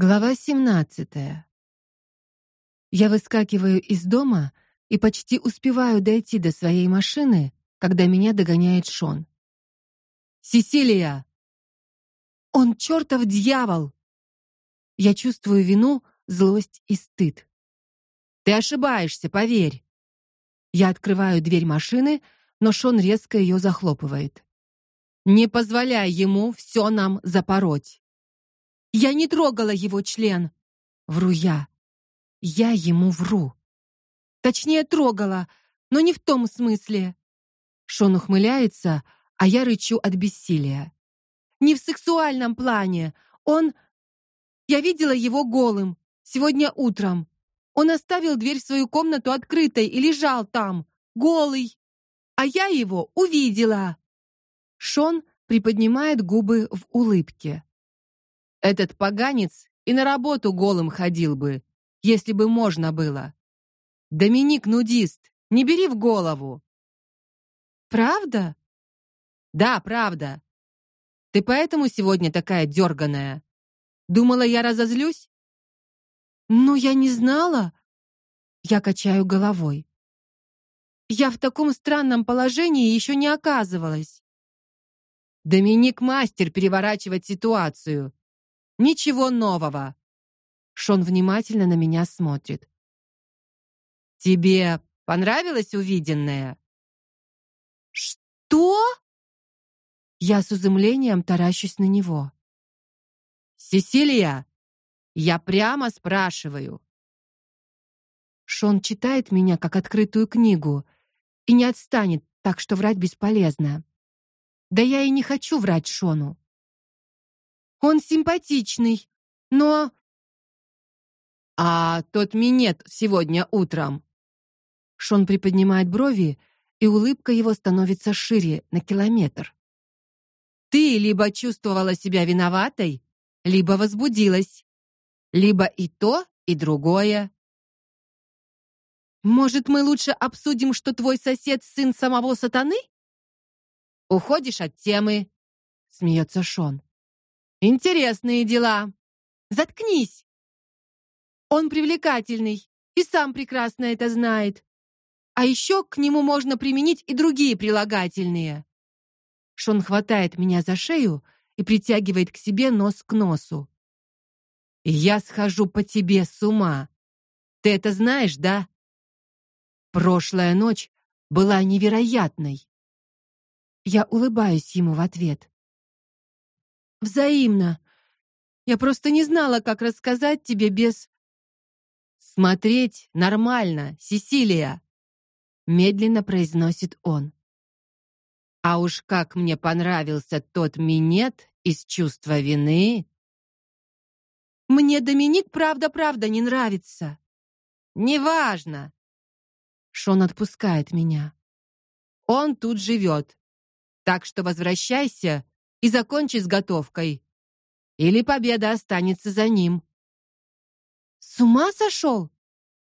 Глава 17. Я выскакиваю из дома и почти успеваю дойти до своей машины, когда меня догоняет Шон. Сесилия. Он чертов дьявол. Я чувствую вину, злость и стыд. Ты ошибаешься, поверь. Я открываю дверь машины, но Шон резко ее захлопывает. Не позволяй ему все нам запороть. Я не трогала его член. Вру я. Я ему вру. Точнее, трогала, но не в том смысле. Шон ухмыляется, а я рычу от бессилия. Не в сексуальном плане. Он Я видела его голым сегодня утром. Он оставил дверь в свою комнату открытой и лежал там, голый. А я его увидела. Шон приподнимает губы в улыбке. Этот поганец и на работу голым ходил бы, если бы можно было. Доминик нудист, не бери в голову. Правда? Да, правда. Ты поэтому сегодня такая дерганая? Думала, я разозлюсь? Ну, я не знала. Я качаю головой. Я в таком странном положении еще не оказывалась. Доминик мастер переворачивать ситуацию. Ничего нового. Шон внимательно на меня смотрит. Тебе понравилось увиденное? Что? Я с изумлением таращусь на него. Сесилия, я прямо спрашиваю. Шон читает меня как открытую книгу и не отстанет, так что врать бесполезно. Да я и не хочу врать Шону. Он симпатичный, но А тот минет сегодня утром. Шон приподнимает брови, и улыбка его становится шире на километр. Ты либо чувствовала себя виноватой, либо возбудилась. Либо и то, и другое. Может, мы лучше обсудим, что твой сосед сын самого сатаны? Уходишь от темы, смеется Шон. Интересные дела. Заткнись. Он привлекательный и сам прекрасно это знает. А еще к нему можно применить и другие прилагательные. Шон хватает меня за шею и притягивает к себе нос к носу. Я схожу по тебе с ума. Ты это знаешь, да? Прошлая ночь была невероятной. Я улыбаюсь ему в ответ. Взаимно. Я просто не знала, как рассказать тебе без Смотреть нормально, Сесилия, медленно произносит он. А уж как мне понравился тот минет из чувства вины. Мне Доминик правда-правда не нравится. Неважно. Шон отпускает меня. Он тут живет. Так что возвращайся и закончи с готовкой. Или победа останется за ним. С ума сошел?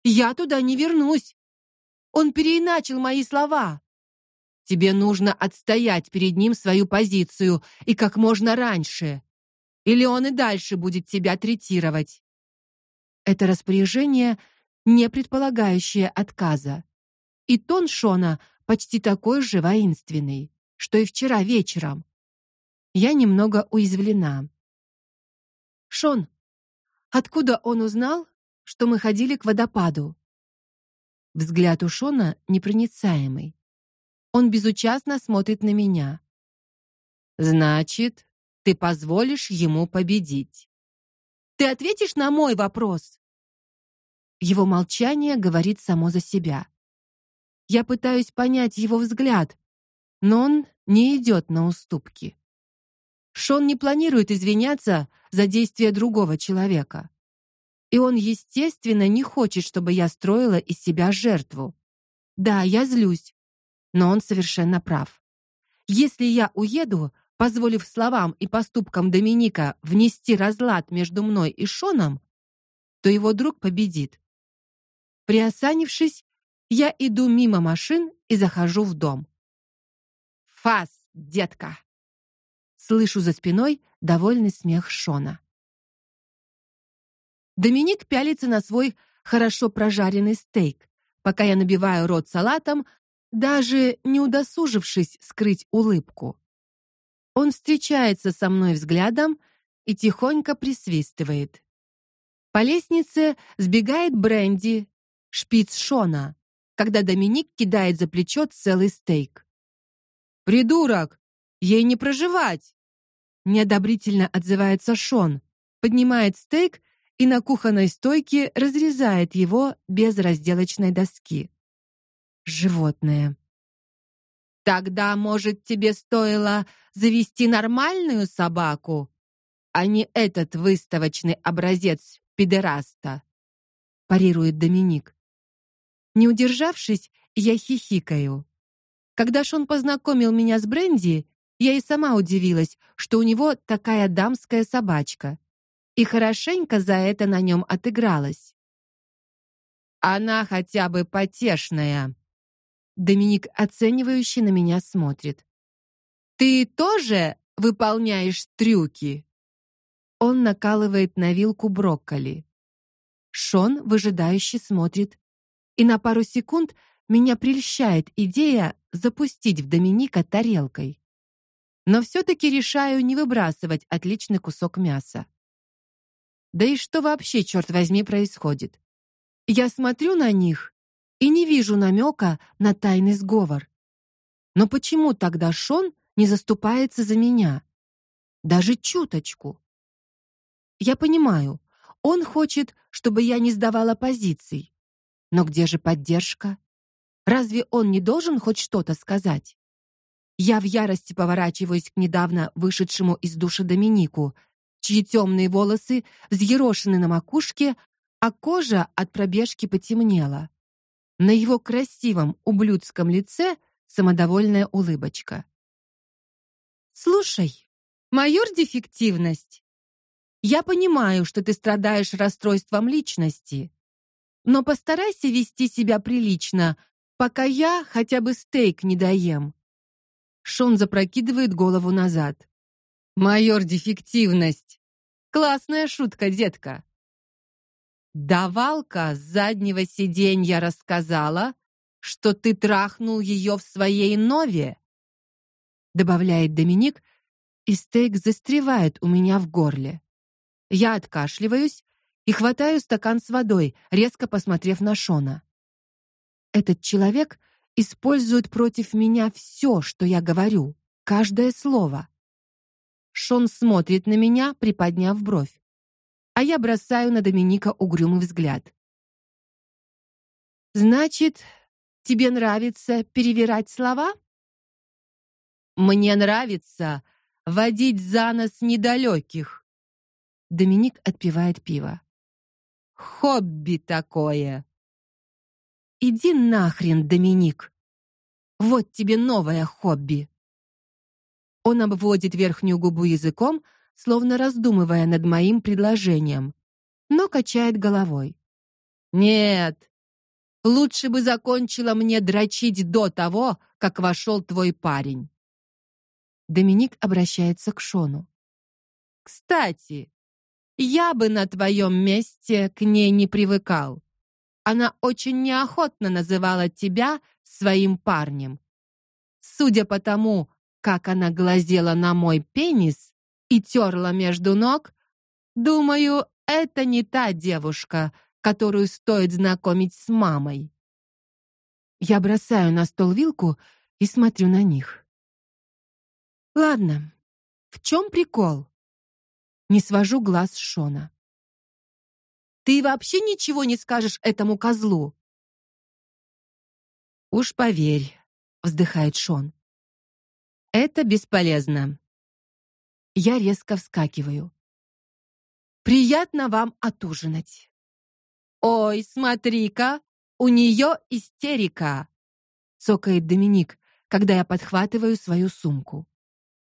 Я туда не вернусь. Он переиначил мои слова. Тебе нужно отстоять перед ним свою позицию и как можно раньше. Или он и дальше будет тебя третировать. Это распоряжение, не предполагающее отказа. И тон Шона почти такой же воинственный, что и вчера вечером. Я немного уязвлена. Шон, откуда он узнал, что мы ходили к водопаду? Взгляд у Шона непроницаемый. Он безучастно смотрит на меня. Значит, ты позволишь ему победить. Ты ответишь на мой вопрос. Его молчание говорит само за себя. Я пытаюсь понять его взгляд, но он не идет на уступки. Шон не планирует извиняться за действия другого человека. И он, естественно, не хочет, чтобы я строила из себя жертву. Да, я злюсь, но он совершенно прав. Если я уеду, позволив словам и поступкам Доминика внести разлад между мной и Шоном, то его друг победит. Приосанившись, я иду мимо машин и захожу в дом. Фас, детка. Слышу за спиной довольный смех Шона. Доминик пялится на свой хорошо прожаренный стейк, пока я набиваю рот салатом, даже не удосужившись скрыть улыбку. Он встречается со мной взглядом и тихонько присвистывает. По лестнице сбегает Бренди, шпиц Шона, когда Доминик кидает за плечо целый стейк. Придурок, ей не проживать. Неодобрительно отзывается Шон, поднимает стейк и на кухонной стойке разрезает его без разделочной доски. Животное. Тогда, может, тебе стоило завести нормальную собаку, а не этот выставочный образец педераста, парирует Доминик. Не удержавшись, я хихикаю. Когда Шон познакомил меня с Бренди, я и сама удивилась, что у него такая дамская собачка. И хорошенько за это на нем отыгралась. Она хотя бы потешная. Доминик оценивающе на меня смотрит. Ты тоже выполняешь трюки? Он накалывает на вилку брокколи. Шон выжидающе смотрит, и на пару секунд меня прельщает идея запустить в Доминика тарелкой. Но все таки решаю не выбрасывать отличный кусок мяса. Да и что вообще, черт возьми, происходит? Я смотрю на них и не вижу намека на тайный сговор. Но почему тогда Шон не заступается за меня? Даже чуточку. Я понимаю, он хочет, чтобы я не сдавала позиций. Но где же поддержка? Разве он не должен хоть что-то сказать? Я в ярости поворачиваюсь к недавно вышедшему из душа Доминику, чьи темные волосы взъерошены на макушке, а кожа от пробежки потемнела. На его красивом ублюдском лице самодовольная улыбочка. Слушай, майор дефективность. Я понимаю, что ты страдаешь расстройством личности, но постарайся вести себя прилично, пока я хотя бы стейк не доем. Шон запрокидывает голову назад. Майор дефективность. Классная шутка, детка. Давалка с заднего сиденья рассказала, что ты трахнул ее в своей нове, добавляет Доминик, и стейк застревает у меня в горле. Я откашливаюсь и хватаю стакан с водой, резко посмотрев на Шона. Этот человек использует против меня все, что я говорю, каждое слово. Шон смотрит на меня, приподняв бровь, а я бросаю на Доминика угрюмый взгляд. Значит, тебе нравится перевирать слова? Мне нравится водить за нос недалеких. Доминик отпивает пиво. Хобби такое. Иди нахрен, Доминик. Вот тебе новое хобби. Он обводит верхнюю губу языком, словно раздумывая над моим предложением, но качает головой. Нет. Лучше бы закончила мне дрочить до того, как вошел твой парень. Доминик обращается к Шону. Кстати, я бы на твоем месте к ней не привыкал. Она очень неохотно называла тебя своим парнем. Судя по тому, как она глазела на мой пенис и терла между ног, думаю, это не та девушка, которую стоит знакомить с мамой. Я бросаю на стол вилку и смотрю на них. Ладно. В чем прикол? Не свожу глаз с Шона. Ты вообще ничего не скажешь этому козлу? Уж поверь, вздыхает Шон. Это бесполезно. Я резко вскакиваю. Приятно вам отужинать. Ой, смотри-ка, у нее истерика, цокает Доминик, когда я подхватываю свою сумку.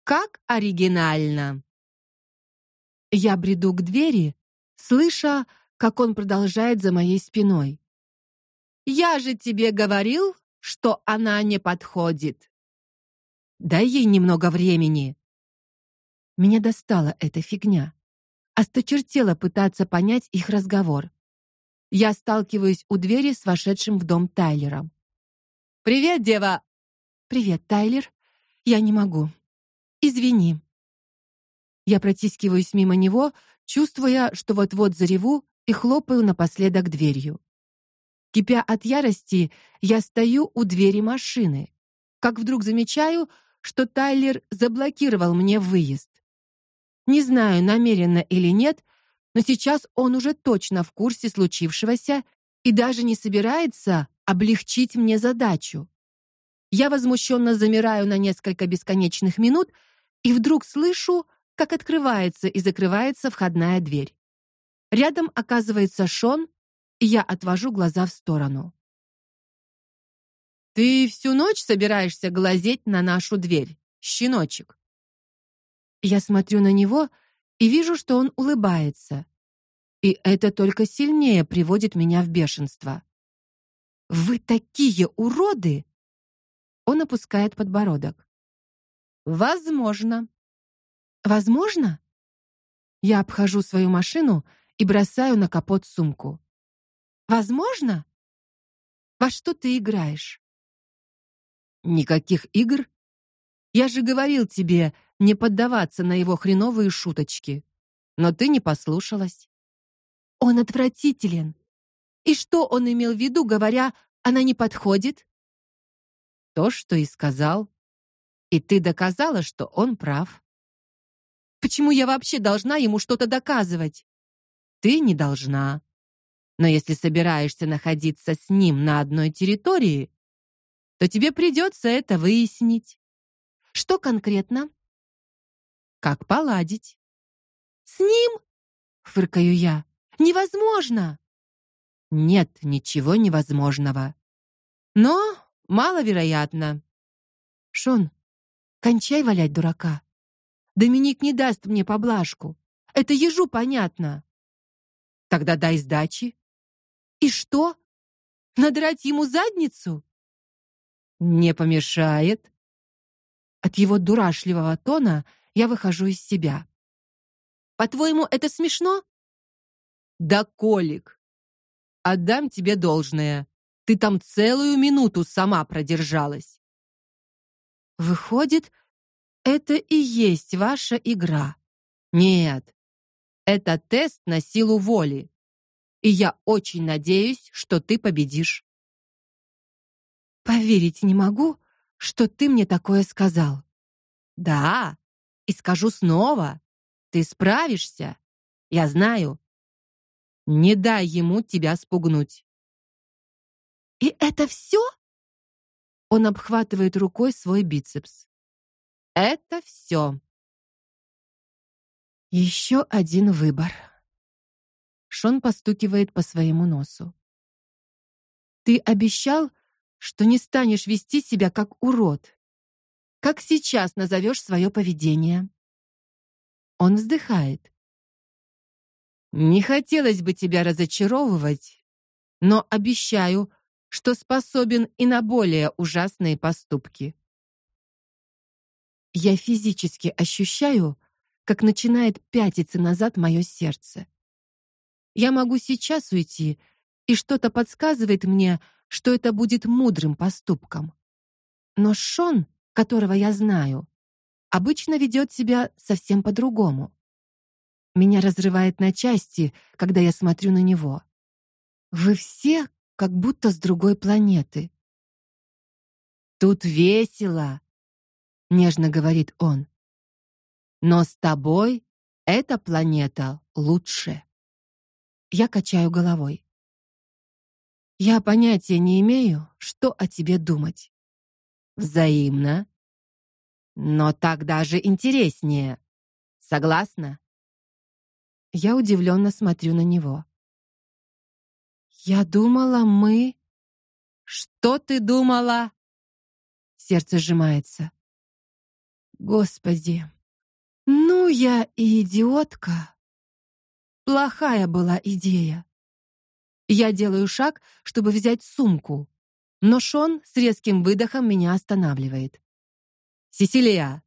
Как оригинально. Я бреду к двери, слыша, как он продолжает за моей спиной. Я же тебе говорил, что она не подходит. Дай ей немного времени. Меня достала эта фигня. осточертело пытаться понять их разговор. Я сталкиваюсь у двери с вошедшим в дом Тайлером. Привет, дева. Привет, Тайлер. Я не могу. Извини. Я протискиваюсь мимо него, чувствуя, что вот-вот зареву и хлопаю напоследок дверью. Кипя от ярости, я стою у двери машины, как вдруг замечаю, что Тайлер заблокировал мне выезд. Не знаю, намеренно или нет, но сейчас он уже точно в курсе случившегося и даже не собирается облегчить мне задачу. Я возмущенно замираю на несколько бесконечных минут и вдруг слышу, как открывается и закрывается входная дверь. Рядом оказывается Шон, и я отвожу глаза в сторону. Ты всю ночь собираешься глазеть на нашу дверь, щеночек? Я смотрю на него и вижу, что он улыбается. И это только сильнее приводит меня в бешенство. Вы такие уроды. Он опускает подбородок. Возможно. Возможно? Я обхожу свою машину и бросаю на капот сумку. Возможно? Во что ты играешь? Никаких игр. Я же говорил тебе не поддаваться на его хреновые шуточки. Но ты не послушалась. Он отвратителен. И что он имел в виду, говоря, она не подходит? То, что и сказал. И ты доказала, что он прав. Почему я вообще должна ему что-то доказывать? Ты не должна. Но если собираешься находиться с ним на одной территории, то тебе придется это выяснить. Что конкретно? Как поладить? С ним? фыркаю я. Невозможно. Нет ничего невозможного. Но маловероятно. Шон, кончай валять дурака. Доминик не даст мне поблажку. Это ежу понятно. Тогда дай сдачи. И что? Надрать ему задницу? Не помешает. От его дурашливого тона я выхожу из себя. По-твоему, это смешно? Да, Колик. Отдам тебе должное. Ты там целую минуту сама продержалась. Выходит, это и есть ваша игра. Нет. Это тест на силу воли. И я очень надеюсь, что ты победишь. Поверить не могу, что ты мне такое сказал. Да, и скажу снова. Ты справишься. Я знаю. Не дай ему тебя спугнуть. И это все? Он обхватывает рукой свой бицепс. Это все. Еще один выбор. Шон постукивает по своему носу. Ты обещал, что не станешь вести себя как урод. Как сейчас назовешь свое поведение? Он вздыхает. Не хотелось бы тебя разочаровывать, но обещаю, что способен и на более ужасные поступки. Я физически ощущаю, как начинает пятиться назад мое сердце. Я могу сейчас уйти, и что-то подсказывает мне, что это будет мудрым поступком. Но Шон которого я знаю, обычно ведет себя совсем по-другому. Меня разрывает на части, когда я смотрю на него. Вы все как будто с другой планеты. Тут весело, нежно говорит он. Но с тобой эта планета лучше. Я качаю головой. Я понятия не имею, что о тебе думать. Взаимно. Но так даже интереснее. Согласна? Я удивленно смотрю на него. Я думала, мы Что ты думала? Сердце сжимается. Господи. Я и идиотка. Плохая была идея. Я делаю шаг, чтобы взять сумку, но Шон с резким выдохом меня останавливает. Сесилия,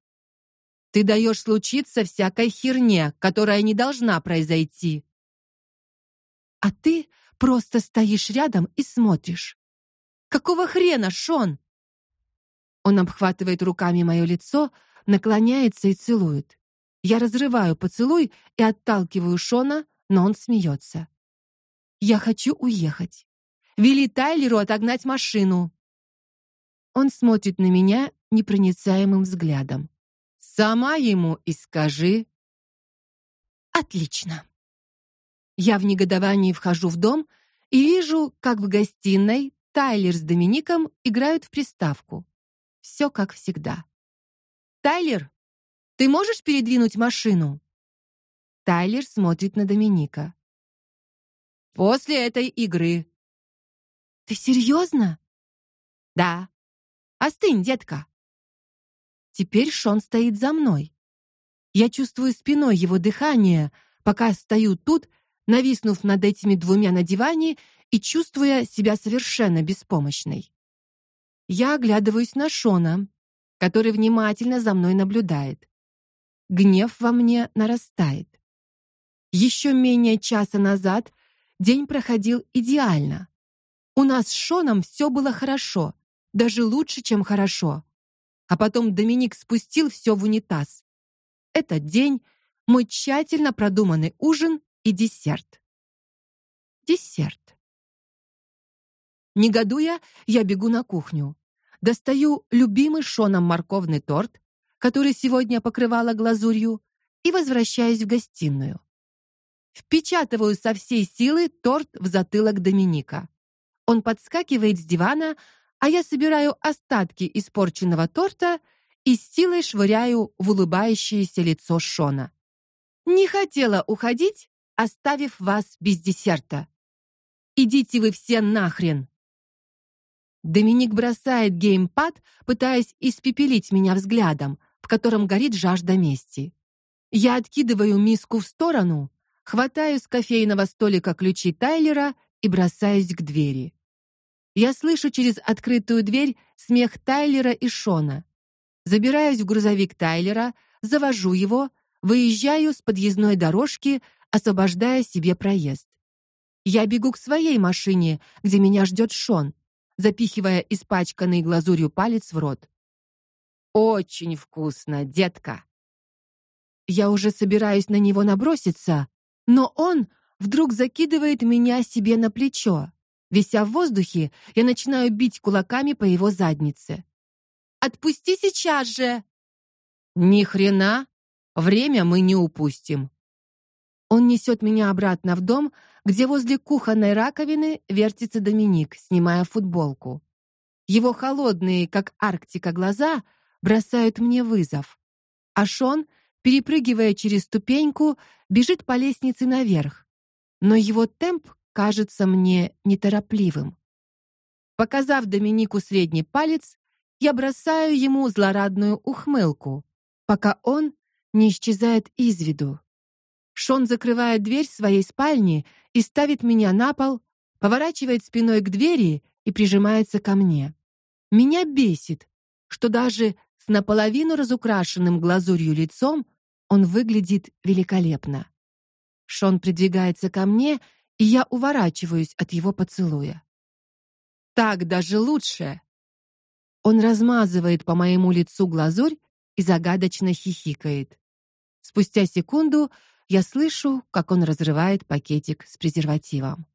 Ты даешь случиться всякой херне, которая не должна произойти. А ты просто стоишь рядом и смотришь. Какого хрена, Шон? Он обхватывает руками мое лицо, наклоняется и целует. Я разрываю поцелуй и отталкиваю Шона, но он смеется. Я хочу уехать. Вели Тайлеру отогнать машину. Он смотрит на меня непроницаемым взглядом. Сама ему и скажи. Отлично. Я в негодовании вхожу в дом и вижу, как в гостиной Тайлер с Домиником играют в приставку. Все как всегда. Тайлер, ты можешь передвинуть машину? Тайлер смотрит на Доминика. После этой игры. Ты серьезно? Да. Остынь, детка. Теперь Шон стоит за мной. Я чувствую спиной его дыхание, пока стою тут, нависнув над этими двумя на диване и чувствуя себя совершенно беспомощной. Я оглядываюсь на Шона, который внимательно за мной наблюдает. Гнев во мне нарастает. Еще менее часа назад день проходил идеально. У нас с Шоном все было хорошо, даже лучше, чем хорошо. А потом Доминик спустил все в унитаз. Этот день мой тщательно продуманный ужин и десерт. Десерт. Негодуя, я бегу на кухню. Достаю любимый Шоном морковный торт, который сегодня покрывала глазурью, и возвращаюсь в гостиную. Впечатываю со всей силы торт в затылок Доминика. Он подскакивает с дивана, а я собираю остатки испорченного торта и с силой швыряю в улыбающееся лицо Шона. Не хотела уходить, оставив вас без десерта. Идите вы все нахрен. Доминик бросает геймпад, пытаясь испепелить меня взглядом, в котором горит жажда мести. Я откидываю миску в сторону, хватаю с кофейного столика ключи Тайлера и бросаюсь к двери. Я слышу через открытую дверь смех Тайлера и Шона. Забираюсь в грузовик Тайлера, завожу его, выезжаю с подъездной дорожки, освобождая себе проезд. Я бегу к своей машине, где меня ждет Шон, запихивая испачканный глазурью палец в рот. Очень вкусно, детка. Я уже собираюсь на него наброситься, но он вдруг закидывает меня себе на плечо. Вися в воздухе, я начинаю бить кулаками по его заднице. Отпусти сейчас же. Ни хрена, время мы не упустим. Он несет меня обратно в дом, где возле кухонной раковины вертится Доминик, снимая футболку. Его холодные, как Арктика, глаза бросают мне вызов. А Шон, перепрыгивая через ступеньку, бежит по лестнице наверх. Но его темп кажется мне неторопливым. Показав Доминику средний палец, я бросаю ему злорадную ухмылку, пока он не исчезает из виду. Шон закрывает дверь своей спальни и ставит меня на пол, поворачивает спиной к двери и прижимается ко мне. Меня бесит, что даже с наполовину разукрашенным глазурью лицом он выглядит великолепно. Шон придвигается ко мне и я уворачиваюсь от его поцелуя. Так даже лучше. Он размазывает по моему лицу глазурь и загадочно хихикает. Спустя секунду я слышу, как он разрывает пакетик с презервативом.